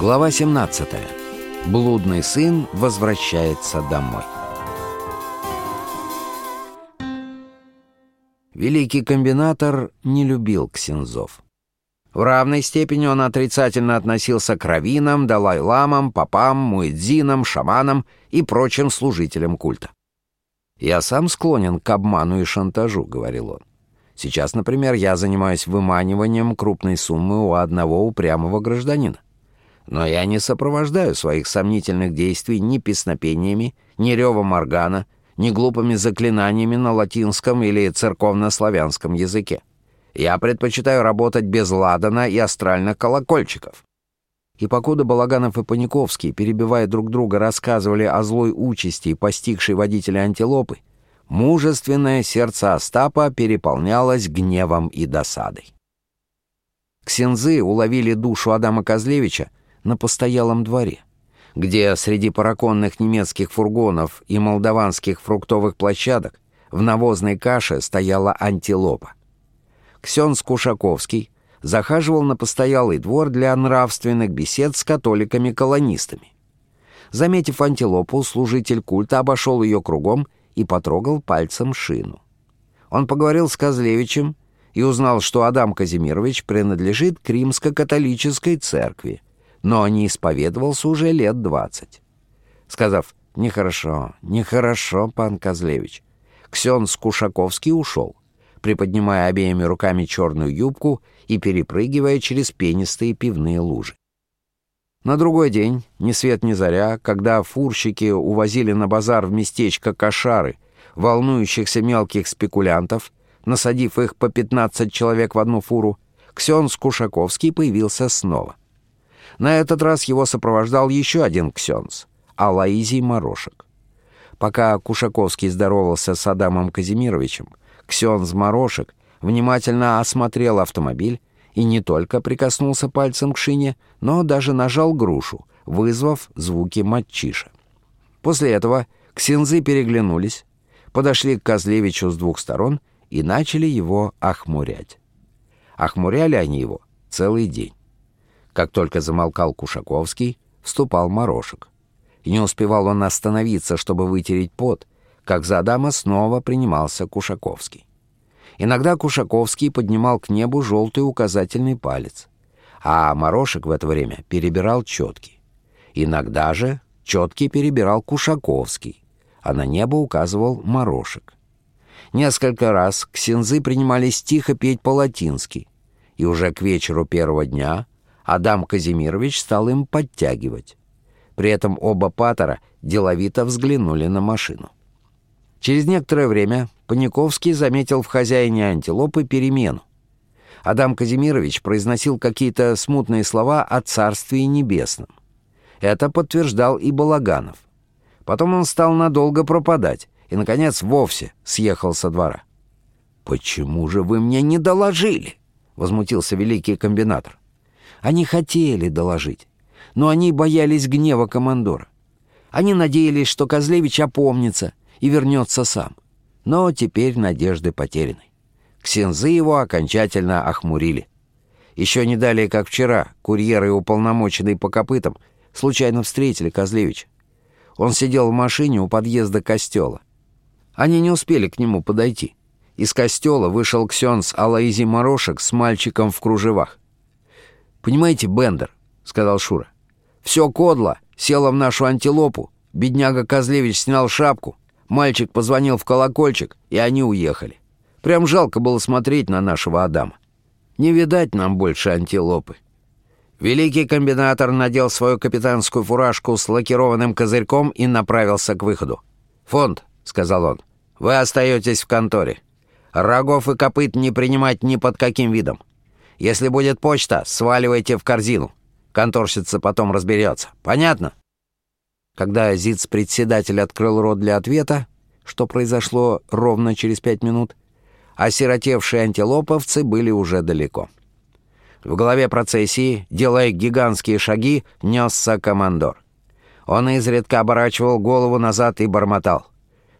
Глава 17. Блудный сын возвращается домой. Великий комбинатор не любил ксензов. В равной степени он отрицательно относился к раввинам, далай-ламам, попам, муэдзинам, шаманам и прочим служителям культа. «Я сам склонен к обману и шантажу», — говорил он. «Сейчас, например, я занимаюсь выманиванием крупной суммы у одного упрямого гражданина. Но я не сопровождаю своих сомнительных действий ни песнопениями, ни ревом органа, ни глупыми заклинаниями на латинском или церковно-славянском языке. Я предпочитаю работать без ладана и астральных колокольчиков. И покуда Балаганов и Паниковский, перебивая друг друга, рассказывали о злой участи, постигшей водителя антилопы, мужественное сердце Остапа переполнялось гневом и досадой. Ксензы уловили душу Адама Козлевича на постоялом дворе, где среди параконных немецких фургонов и молдаванских фруктовых площадок в навозной каше стояла антилопа. Ксенс Кушаковский захаживал на постоялый двор для нравственных бесед с католиками-колонистами. Заметив антилопу, служитель культа обошел ее кругом и потрогал пальцем шину. Он поговорил с Козлевичем и узнал, что Адам Казимирович принадлежит к римско-католической церкви, но не исповедовался уже лет двадцать. Сказав «Нехорошо, нехорошо, пан Козлевич», Ксенс Кушаковский ушел приподнимая обеими руками черную юбку и перепрыгивая через пенистые пивные лужи. На другой день, ни свет ни заря, когда фурщики увозили на базар в местечко Кошары волнующихся мелких спекулянтов, насадив их по 15 человек в одну фуру, Ксенс Кушаковский появился снова. На этот раз его сопровождал еще один Ксенс — Алаизий Морошек. Пока Кушаковский здоровался с Адамом Казимировичем, Ксенз Морошек внимательно осмотрел автомобиль и не только прикоснулся пальцем к шине, но даже нажал грушу, вызвав звуки матчиша. После этого ксензы переглянулись, подошли к Козлевичу с двух сторон и начали его охмурять. Охмуряли они его целый день. Как только замолкал Кушаковский, вступал Морошек. Не успевал он остановиться, чтобы вытереть пот, как за Адама снова принимался Кушаковский. Иногда Кушаковский поднимал к небу желтый указательный палец, а Морошек в это время перебирал четки. Иногда же четки перебирал Кушаковский, а на небо указывал Морошек. Несколько раз ксензы принимались тихо петь по-латински, и уже к вечеру первого дня Адам Казимирович стал им подтягивать. При этом оба патера деловито взглянули на машину. Через некоторое время Паниковский заметил в хозяине антилопы перемену. Адам Казимирович произносил какие-то смутные слова о Царстве Небесном. Это подтверждал и Балаганов. Потом он стал надолго пропадать и, наконец, вовсе съехал со двора. «Почему же вы мне не доложили?» — возмутился великий комбинатор. Они хотели доложить, но они боялись гнева командора. Они надеялись, что Козлевич опомнится и вернется сам. Но теперь надежды потеряны. Ксензы его окончательно охмурили. Еще не далее, как вчера, курьеры и уполномоченные по копытам случайно встретили Козлевича. Он сидел в машине у подъезда костела. Они не успели к нему подойти. Из костела вышел Ксенс Алаизи Морошек с мальчиком в кружевах. «Понимаете, Бендер», — сказал Шура, — «все кодло село в нашу антилопу. Бедняга Козлевич снял шапку, Мальчик позвонил в колокольчик, и они уехали. Прям жалко было смотреть на нашего Адама. Не видать нам больше антилопы. Великий комбинатор надел свою капитанскую фуражку с лакированным козырьком и направился к выходу. «Фонд», — сказал он, — «вы остаетесь в конторе. Рогов и копыт не принимать ни под каким видом. Если будет почта, сваливайте в корзину. Конторщица потом разберется. Понятно?» Когда ЗИЦ-председатель открыл рот для ответа, что произошло ровно через пять минут, осиротевшие антилоповцы были уже далеко. В голове процессии, делая гигантские шаги, несся командор. Он изредка оборачивал голову назад и бормотал.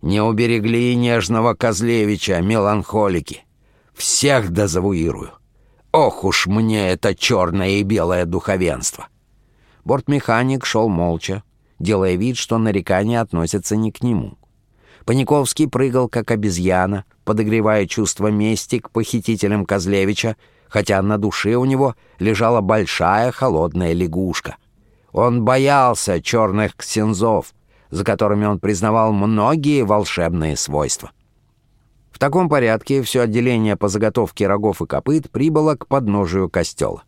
«Не уберегли нежного Козлевича, меланхолики! Всех дозавуирую! Ох уж мне это черное и белое духовенство!» Бортмеханик шел молча, делая вид, что нарекания относятся не к нему. Паниковский прыгал, как обезьяна, подогревая чувство мести к похитителям Козлевича, хотя на душе у него лежала большая холодная лягушка. Он боялся черных ксензов, за которыми он признавал многие волшебные свойства. В таком порядке все отделение по заготовке рогов и копыт прибыло к подножию костела.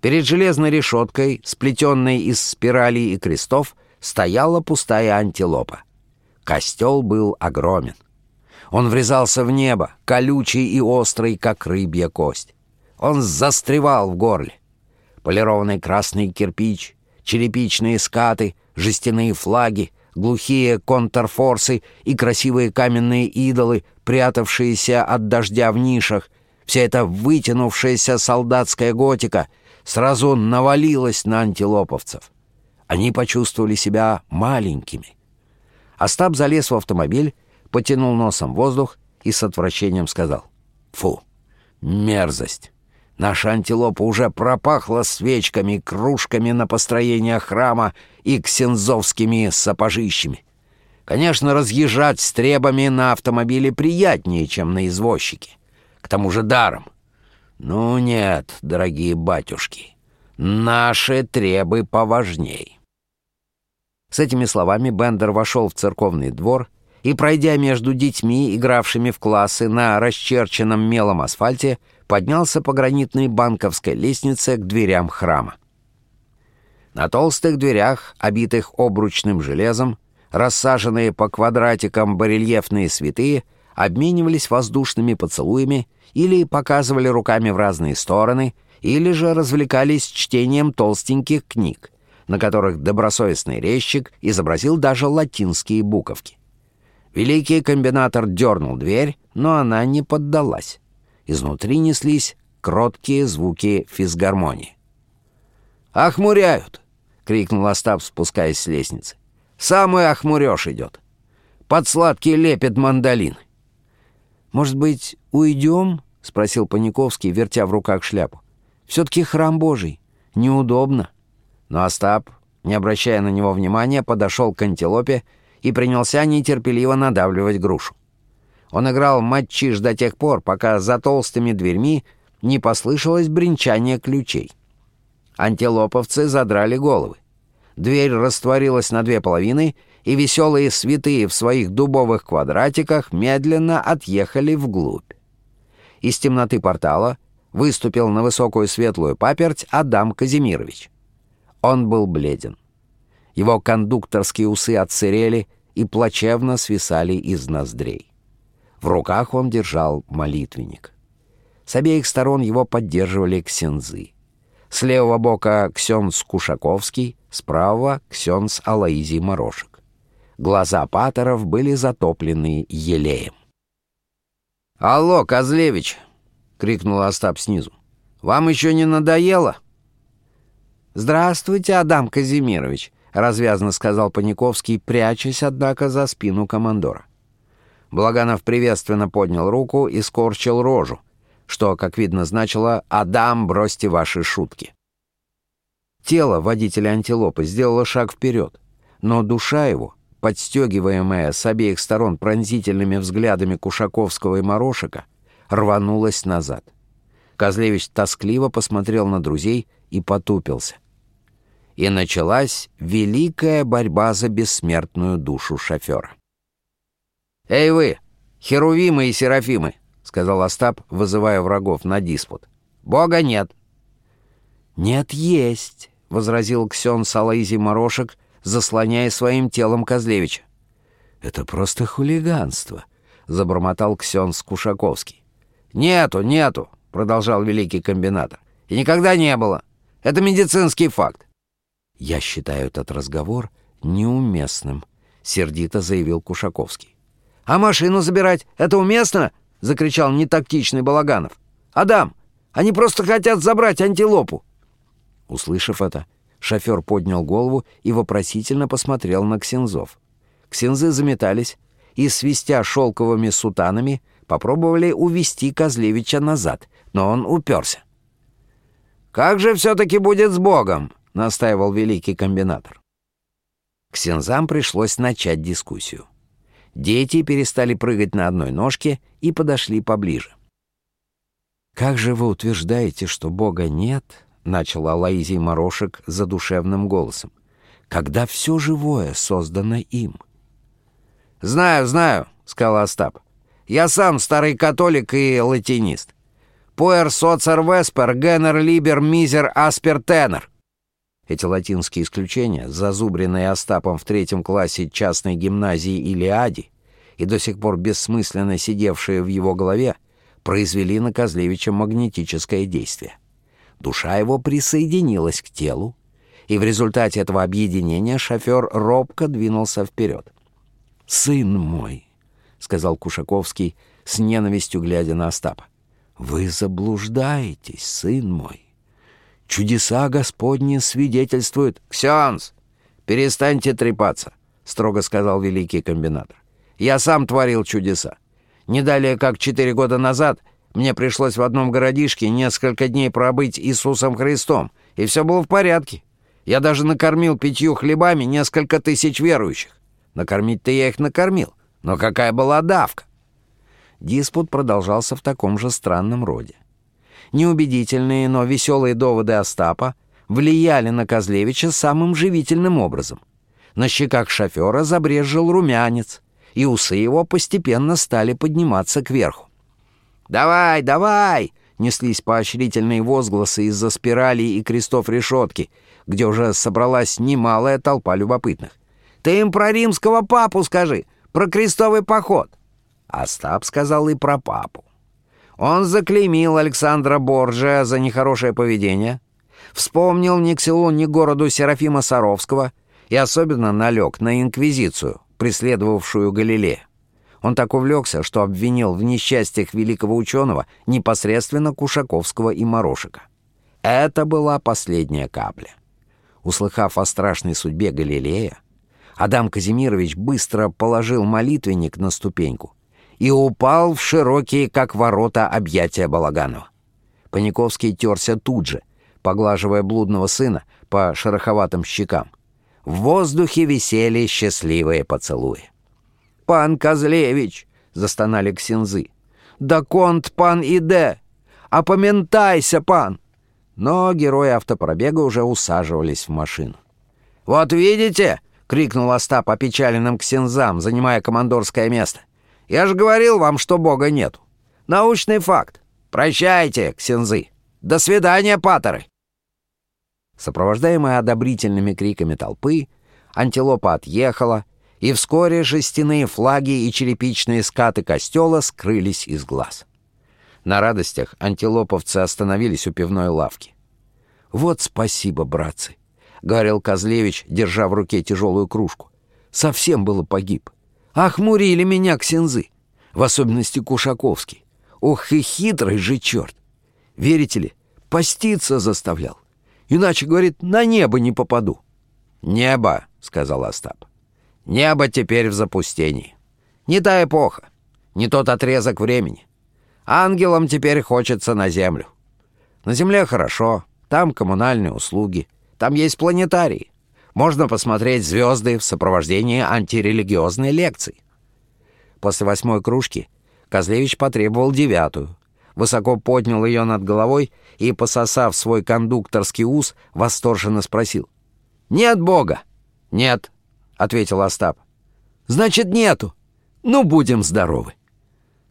Перед железной решеткой, сплетенной из спиралей и крестов, стояла пустая антилопа. Костел был огромен. Он врезался в небо, колючий и острый, как рыбья кость. Он застревал в горле. Полированный красный кирпич, черепичные скаты, жестяные флаги, глухие контрфорсы и красивые каменные идолы, прятавшиеся от дождя в нишах, вся эта вытянувшаяся солдатская готика сразу навалилась на антилоповцев. Они почувствовали себя маленькими. Остап залез в автомобиль, потянул носом воздух и с отвращением сказал «Фу, мерзость!» Наша антилопа уже пропахла свечками, кружками на построение храма и ксензовскими сапожищами. Конечно, разъезжать с требами на автомобиле приятнее, чем на извозчике. К тому же даром. Ну нет, дорогие батюшки, наши требы поважней. С этими словами Бендер вошел в церковный двор и, пройдя между детьми, игравшими в классы на расчерченном мелом асфальте, поднялся по гранитной банковской лестнице к дверям храма. На толстых дверях, обитых обручным железом, рассаженные по квадратикам барельефные святые обменивались воздушными поцелуями или показывали руками в разные стороны, или же развлекались чтением толстеньких книг, на которых добросовестный резчик изобразил даже латинские буковки. Великий комбинатор дернул дверь, но она не поддалась. Изнутри неслись кроткие звуки физгармонии. «Охмуряют!» — крикнул Остап, спускаясь с лестницы. «Самый охмуреж идет! Под сладкий лепет мандолин!» «Может быть, уйдем?» — спросил Паниковский, вертя в руках шляпу. «Все-таки храм Божий. Неудобно». Но Остап, не обращая на него внимания, подошел к антилопе и принялся нетерпеливо надавливать грушу. Он играл матчиш до тех пор, пока за толстыми дверьми не послышалось бренчание ключей. Антилоповцы задрали головы. Дверь растворилась на две половины, и веселые святые в своих дубовых квадратиках медленно отъехали вглубь. Из темноты портала выступил на высокую светлую паперть Адам Казимирович. Он был бледен. Его кондукторские усы отсырели и плачевно свисали из ноздрей. В руках он держал молитвенник. С обеих сторон его поддерживали ксензы. С левого бока ксенз Кушаковский, с правого ксенз Алаизий Морошек. Глаза патеров были затоплены елеем. «Алло, Козлевич!» — крикнул Остап снизу. «Вам еще не надоело?» «Здравствуйте, Адам Казимирович», — развязно сказал Паниковский, прячась, однако, за спину командора. Благанов приветственно поднял руку и скорчил рожу, что, как видно, значило «Адам, бросьте ваши шутки». Тело водителя антилопы сделало шаг вперед, но душа его, подстегиваемая с обеих сторон пронзительными взглядами Кушаковского и Морошика, рванулась назад. Козлевич тоскливо посмотрел на друзей и потупился. И началась великая борьба за бессмертную душу шофера. «Эй вы, херувимы и серафимы!» — сказал Остап, вызывая врагов на диспут. «Бога нет!» «Нет, есть!» — возразил Ксен Салаизи Морошек, заслоняя своим телом Козлевича. «Это просто хулиганство!» — забормотал Ксен Скушаковский. «Нету, нету!» — продолжал великий комбинатор. «И никогда не было! Это медицинский факт!» «Я считаю этот разговор неуместным», — сердито заявил Кушаковский. «А машину забирать — это уместно?» — закричал нетактичный Балаганов. «Адам, они просто хотят забрать антилопу!» Услышав это, шофер поднял голову и вопросительно посмотрел на ксензов. Ксензы заметались и, свистя шелковыми сутанами, попробовали увести Козлевича назад, но он уперся. «Как же все-таки будет с Богом?» — настаивал великий комбинатор. Ксензам пришлось начать дискуссию. Дети перестали прыгать на одной ножке и подошли поближе. «Как же вы утверждаете, что Бога нет?» — начал Алаизий Морошек задушевным голосом. «Когда все живое создано им». «Знаю, знаю», — сказал Остап. «Я сам старый католик и латинист. Пуэр соцер веспер, генер либер мизер аспер тенер». Эти латинские исключения, зазубренные Остапом в третьем классе частной гимназии Илиади и до сих пор бессмысленно сидевшие в его голове, произвели на Козлевича магнетическое действие. Душа его присоединилась к телу, и в результате этого объединения шофер робко двинулся вперед. «Сын мой», — сказал Кушаковский, с ненавистью глядя на Остапа, — «вы заблуждаетесь, сын мой. Чудеса Господни свидетельствуют...» «Ксенс, перестаньте трепаться», — строго сказал великий комбинатор. «Я сам творил чудеса. Не далее, как четыре года назад, мне пришлось в одном городишке несколько дней пробыть Иисусом Христом, и все было в порядке. Я даже накормил пятью хлебами несколько тысяч верующих. Накормить-то я их накормил, но какая была давка? Диспут продолжался в таком же странном роде. Неубедительные, но веселые доводы Остапа влияли на Козлевича самым живительным образом. На щеках шофера забрежил румянец — и усы его постепенно стали подниматься кверху. «Давай, давай!» — неслись поощрительные возгласы из-за спирали и крестов решетки, где уже собралась немалая толпа любопытных. «Ты им про римского папу скажи, про крестовый поход!» Остап сказал и про папу. Он заклеймил Александра Борджа за нехорошее поведение, вспомнил ни к селу, ни к городу Серафима Саровского и особенно налег на инквизицию, преследовавшую Галилея. Он так увлекся, что обвинил в несчастьях великого ученого непосредственно Кушаковского и Морошика. Это была последняя капля. Услыхав о страшной судьбе Галилея, Адам Казимирович быстро положил молитвенник на ступеньку и упал в широкие, как ворота, объятия Балаганова. Паниковский терся тут же, поглаживая блудного сына по шероховатым щекам. В воздухе висели счастливые поцелуи. «Пан Козлевич!» — застонали ксензы. «Да конт пан иде! Опоментайся, пан!» Но герои автопробега уже усаживались в машину. «Вот видите!» — крикнул Остап опечаленным ксензам, занимая командорское место. «Я же говорил вам, что Бога нету. Научный факт. Прощайте, ксензы. До свидания, паторы!» Сопровождаемая одобрительными криками толпы, антилопа отъехала, и вскоре жестяные флаги и черепичные скаты костела скрылись из глаз. На радостях антилоповцы остановились у пивной лавки. «Вот спасибо, братцы», — говорил Козлевич, держа в руке тяжелую кружку. «Совсем было погиб. Охмурили меня ксензы, в особенности Кушаковский. Ох и хитрый же черт! Верите ли, поститься заставлял. Иначе, говорит, на небо не попаду». «Небо», — сказал Остап. «Небо теперь в запустении. Не та эпоха, не тот отрезок времени. Ангелам теперь хочется на землю. На земле хорошо, там коммунальные услуги, там есть планетарии. Можно посмотреть звезды в сопровождении антирелигиозной лекции». После восьмой кружки Козлевич потребовал девятую, высоко поднял ее над головой и, пососав свой кондукторский ус, восторженно спросил. «Нет Бога!» «Нет», — ответил Остап. «Значит, нету. Ну, будем здоровы».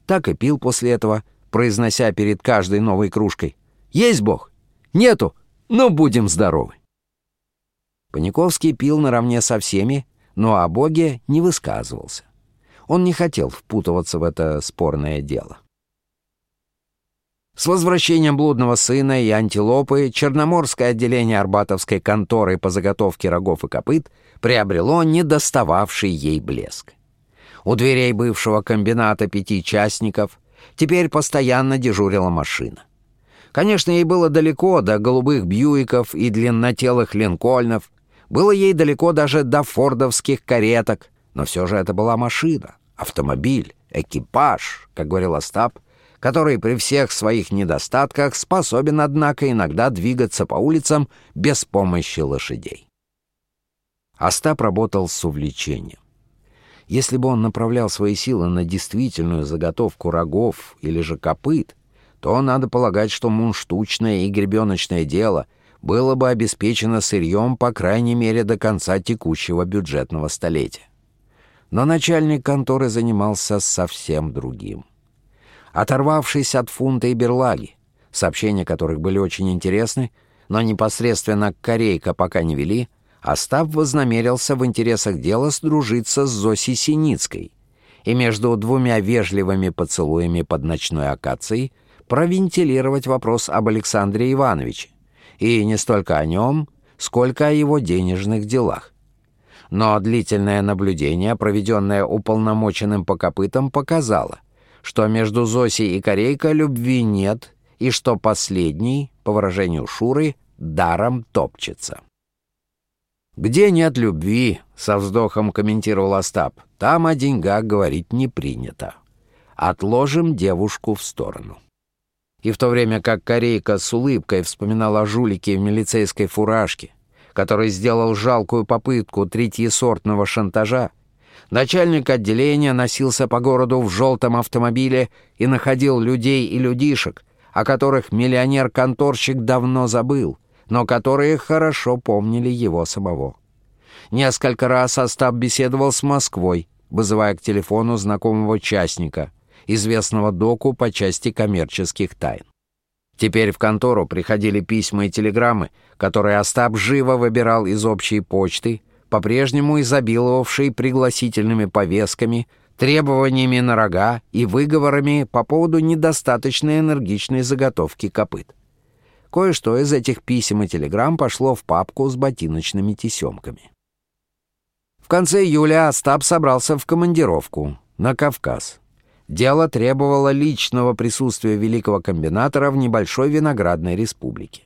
Так и пил после этого, произнося перед каждой новой кружкой. «Есть Бог? Нету? Ну, будем здоровы». Паниковский пил наравне со всеми, но о Боге не высказывался. Он не хотел впутываться в это спорное дело. С возвращением блудного сына и антилопы Черноморское отделение Арбатовской конторы по заготовке рогов и копыт приобрело недостававший ей блеск. У дверей бывшего комбината пяти частников теперь постоянно дежурила машина. Конечно, ей было далеко до голубых бьюиков и длиннотелых линкольнов, было ей далеко даже до фордовских кареток, но все же это была машина, автомобиль, экипаж, как говорил Остап, который при всех своих недостатках способен, однако, иногда двигаться по улицам без помощи лошадей. Остап работал с увлечением. Если бы он направлял свои силы на действительную заготовку рогов или же копыт, то надо полагать, что мунштучное и гребеночное дело было бы обеспечено сырьем по крайней мере до конца текущего бюджетного столетия. Но начальник конторы занимался совсем другим. Оторвавшись от фунта и берлаги, сообщения которых были очень интересны, но непосредственно к Корейка пока не вели, Остап вознамерился в интересах дела сдружиться с Зосей Синицкой и между двумя вежливыми поцелуями под ночной акацией провентилировать вопрос об Александре Ивановиче, и не столько о нем, сколько о его денежных делах. Но длительное наблюдение, проведенное уполномоченным по копытам, показало, что между Зосей и Корейко любви нет, и что последний, по выражению Шуры, даром топчется. «Где нет любви», — со вздохом комментировал Остап, — «там о деньгах говорить не принято. Отложим девушку в сторону». И в то время как Корейка с улыбкой вспоминал о жулике в милицейской фуражке, который сделал жалкую попытку третьесортного шантажа, начальник отделения носился по городу в желтом автомобиле и находил людей и людишек, о которых миллионер-конторщик давно забыл — но которые хорошо помнили его самого. Несколько раз Остап беседовал с Москвой, вызывая к телефону знакомого частника, известного доку по части коммерческих тайн. Теперь в контору приходили письма и телеграммы, которые Остап живо выбирал из общей почты, по-прежнему изобиловавшей пригласительными повестками, требованиями на рога и выговорами по поводу недостаточной энергичной заготовки копыт. Кое-что из этих писем и телеграмм пошло в папку с ботиночными тесемками. В конце июля Остап собрался в командировку на Кавказ. Дело требовало личного присутствия великого комбинатора в небольшой виноградной республике.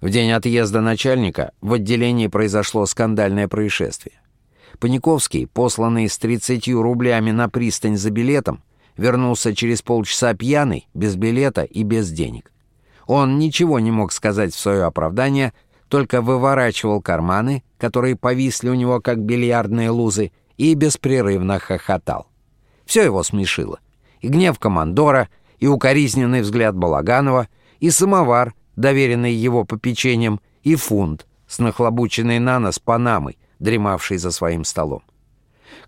В день отъезда начальника в отделении произошло скандальное происшествие. Паниковский, посланный с 30 рублями на пристань за билетом, вернулся через полчаса пьяный, без билета и без денег. Он ничего не мог сказать в свое оправдание, только выворачивал карманы, которые повисли у него как бильярдные лузы, и беспрерывно хохотал. Все его смешило. И гнев командора, и укоризненный взгляд Балаганова, и самовар, доверенный его попечением, и фунт с нахлобученной на нос панамой, дремавший за своим столом.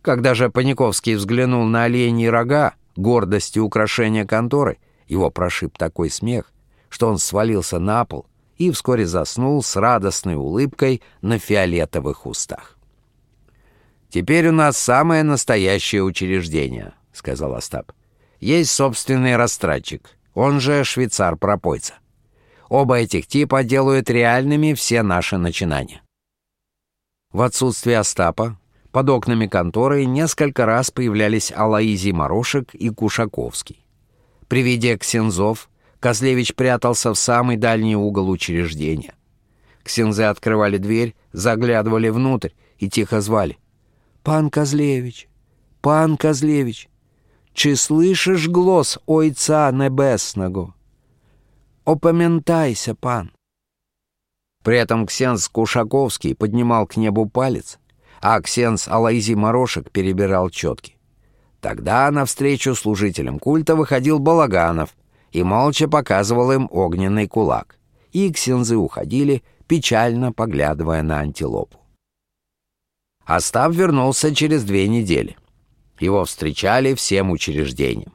Когда же Паниковский взглянул на оленьи рога, гордость и украшения конторы, его прошиб такой смех, что он свалился на пол и вскоре заснул с радостной улыбкой на фиолетовых устах. «Теперь у нас самое настоящее учреждение», — сказал Остап. «Есть собственный растратчик, он же швейцар-пропойца. Оба этих типа делают реальными все наши начинания». В отсутствие Остапа под окнами конторы несколько раз появлялись Алаизий Морошек и Кушаковский. При виде ксензов Козлевич прятался в самый дальний угол учреждения. Ксензы открывали дверь, заглядывали внутрь и тихо звали. «Пан Козлевич! Пан Козлевич! Чи слышишь глаз Ойца Небесного? Опоментайся, пан!» При этом ксенз Кушаковский поднимал к небу палец, а ксенз Алайзи Морошек перебирал четки. Тогда навстречу служителям культа выходил Балаганов — и молча показывал им огненный кулак. И ксензы уходили, печально поглядывая на антилопу. Остап вернулся через две недели. Его встречали всем учреждением.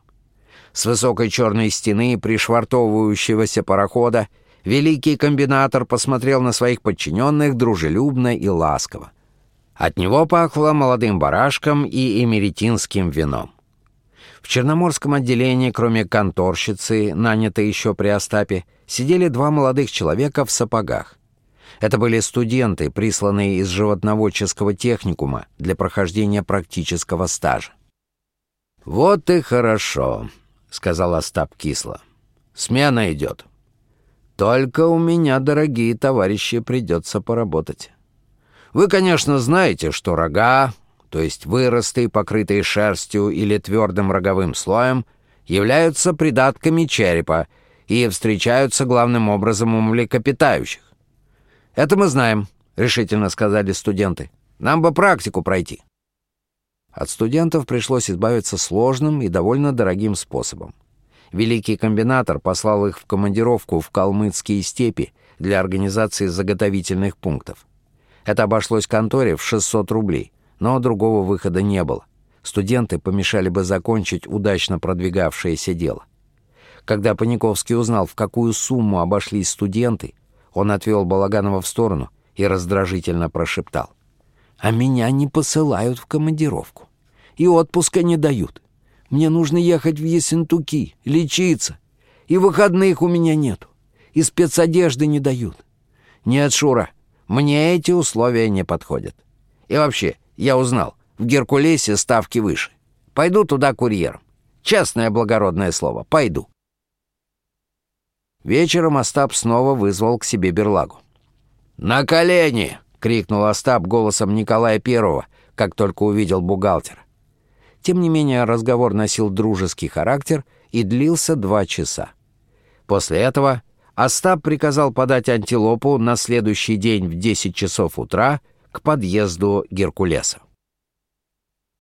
С высокой черной стены пришвартовывающегося парохода великий комбинатор посмотрел на своих подчиненных дружелюбно и ласково. От него пахло молодым барашком и эмеретинским вином. В Черноморском отделении, кроме конторщицы, нанятой еще при Остапе, сидели два молодых человека в сапогах. Это были студенты, присланные из животноводческого техникума для прохождения практического стажа. «Вот и хорошо», — сказал Остап кисло. «Смена идет. Только у меня, дорогие товарищи, придется поработать. Вы, конечно, знаете, что рога, то есть выросты, покрытые шерстью или твердым роговым слоем, являются придатками черепа и встречаются главным образом у млекопитающих. «Это мы знаем», — решительно сказали студенты. «Нам бы практику пройти». От студентов пришлось избавиться сложным и довольно дорогим способом. Великий комбинатор послал их в командировку в калмыцкие степи для организации заготовительных пунктов. Это обошлось конторе в 600 рублей, но другого выхода не было. Студенты помешали бы закончить удачно продвигавшееся дело. Когда Паниковский узнал, в какую сумму обошлись студенты, он отвел Балаганова в сторону и раздражительно прошептал. «А меня не посылают в командировку. И отпуска не дают. Мне нужно ехать в Ессентуки, лечиться. И выходных у меня нету. И спецодежды не дают. Нет, Шура, мне эти условия не подходят. И вообще, я узнал, в Геркулесе ставки выше. Пойду туда курьером. Честное благородное слово, пойду. Вечером Остап снова вызвал к себе берлагу. «На колени!» — крикнул Остап голосом Николая Первого, как только увидел бухгалтера. Тем не менее, разговор носил дружеский характер и длился два часа. После этого Остап приказал подать антилопу на следующий день в 10 часов утра к подъезду Геркулеса.